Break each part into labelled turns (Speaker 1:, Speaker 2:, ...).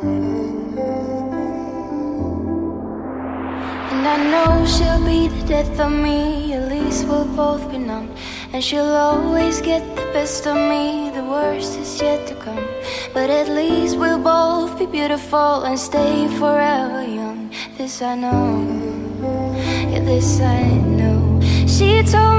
Speaker 1: And I know she'll be the death of me, at least we'll both be numb. And she'll always get the best of me, the worst is yet to come. But at least we'll both be beautiful and stay forever young. This I know, yeah, this I know. She told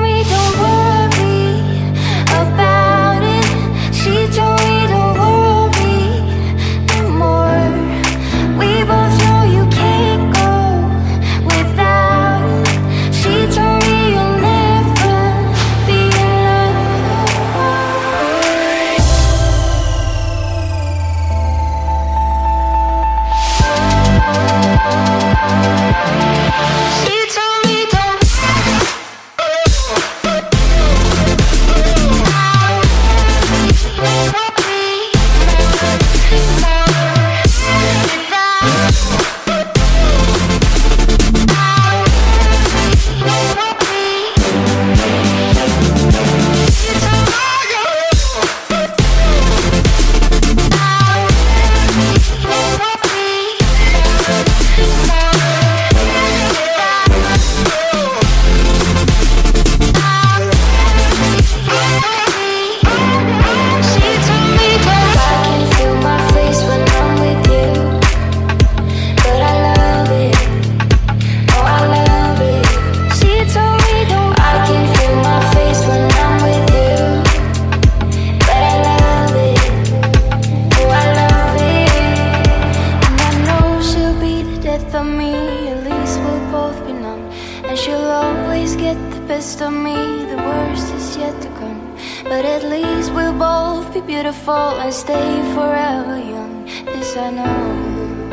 Speaker 1: of me. At least we'll both be numb, and she'll always get the best of me. The worst is yet to come. But at least we'll both be beautiful and stay forever young. This I know.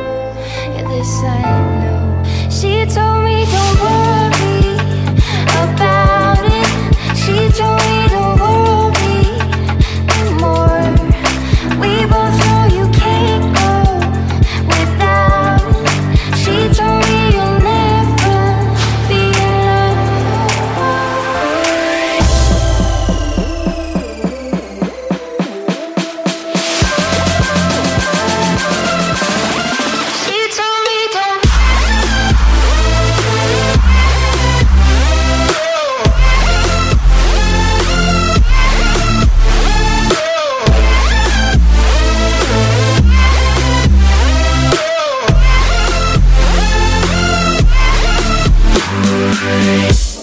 Speaker 1: Yeah, this I know. She told me don't worry I